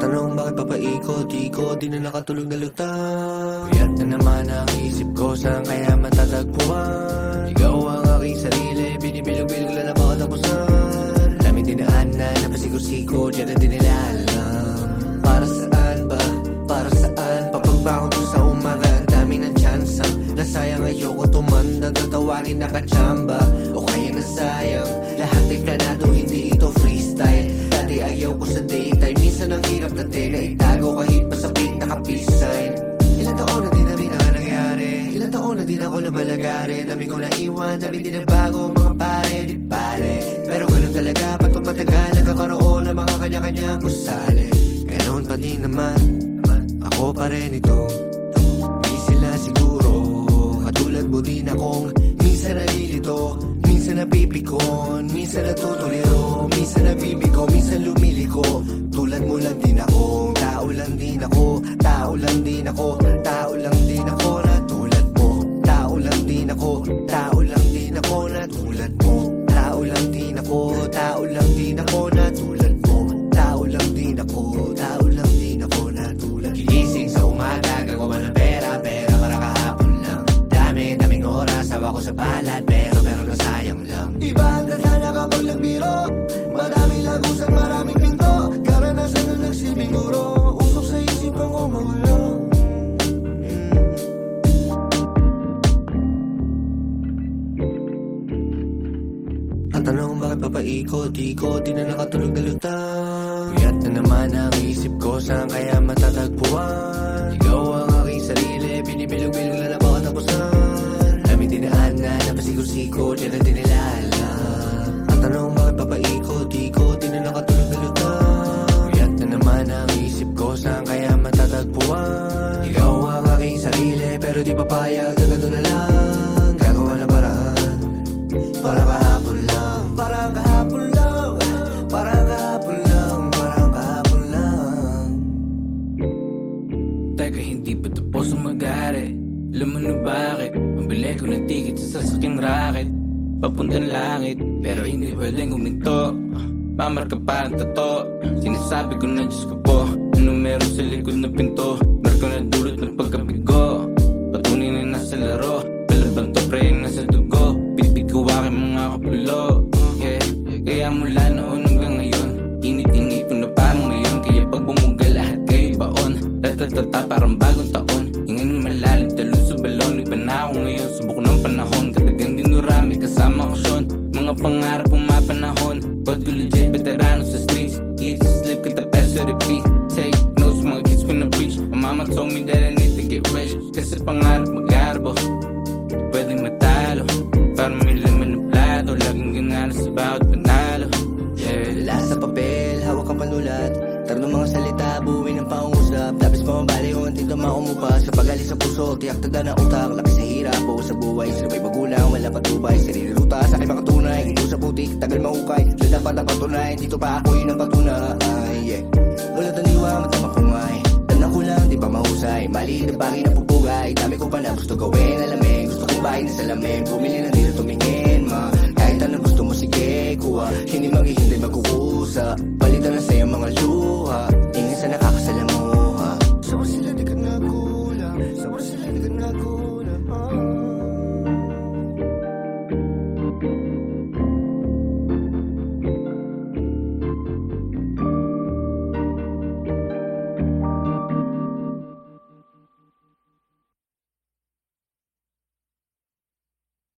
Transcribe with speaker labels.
Speaker 1: Tatanong bakit papaikot-ikot Di na nakatulog na lutang Puyat na naman ang isip ko Saan kaya matatagpuan. Ikaw ang aking sarili Binibilog-bilog lang na baka tapusan Dami dinaan na napasigo-sigo Diyan na din taon na balagari Dami ko na iwan Dami din na bago Mga pare di pare. Pero ganun talaga Ba't pa matagal Nagkakaroon ng mga kanya-kanyang gusali Ganon pa din naman Ako pa rin ito. Di sila siguro Katulad mo din akong Minsan nalilito Minsan napipikon Minsan natutuliro oras Sawa ko sa palad Pero pero nasayang lang. Iba ang tadhana kapag nagbiro Maraming lagusan, maraming pinto. Karanasan na nagsilbing guro Usok sa isipan ko magulo Ang tanong bakit papaikot-ikot Di na nakatulog na lutang Puyat na naman ang isip ko Saan kaya matatagpuan napasigo-sigo Diyan na din nila alam Ang tanong bakit papaikot-ikot Di na nakatulog na lutang Puyat na naman ang isip ko Saan kaya matatagpuan? Ikaw ang aking sarili Pero di papayag na gano'n na lang. Gagawa ng paraan. Para kahapon lang. Parang kahapon lang. Parang kahapon lang. Parang kahapon lang.
Speaker 2: Teka, hindi pa tapos ang mag-ari Alam mo na bakit Pambili ko ng ticket sa sasakyang racket. Papuntang langit Pero hindi pwedeng guminto Mamarka parang tato Sinasabi ko na Diyos ko po Ano meron sa likod na pinto? Marko na dulot ng pagkabigo. Patunay na nasa laro. Palabang to pre nasa dugo. Bitbit ko aking mga kapulo Yeah Kaya mula noon hanggang ngayon Init-init ko na parang ngayon. Kaya pag bumuga lahat kayo baon Tatatata parang bagong taon Mga pangarap kong mapanahon God
Speaker 1: maumupa Sa pagaling sa puso, tiyak tada ng utak Laki sa hirap, buo sa buhay Sila may magulang, wala patubay Sarili ruta, sa aking makatunay Ito sa putik, tagal mahukay Na dapat ang patunay, dito pa ako yun ang patunay Yeah Wala taniwa, matama kumay Tanang ko lang, di ba mahusay? Mali na bagay na pupugay. Dami ko pa na gusto gawin, alamin. Gusto kong bahay na salamin. Bumili na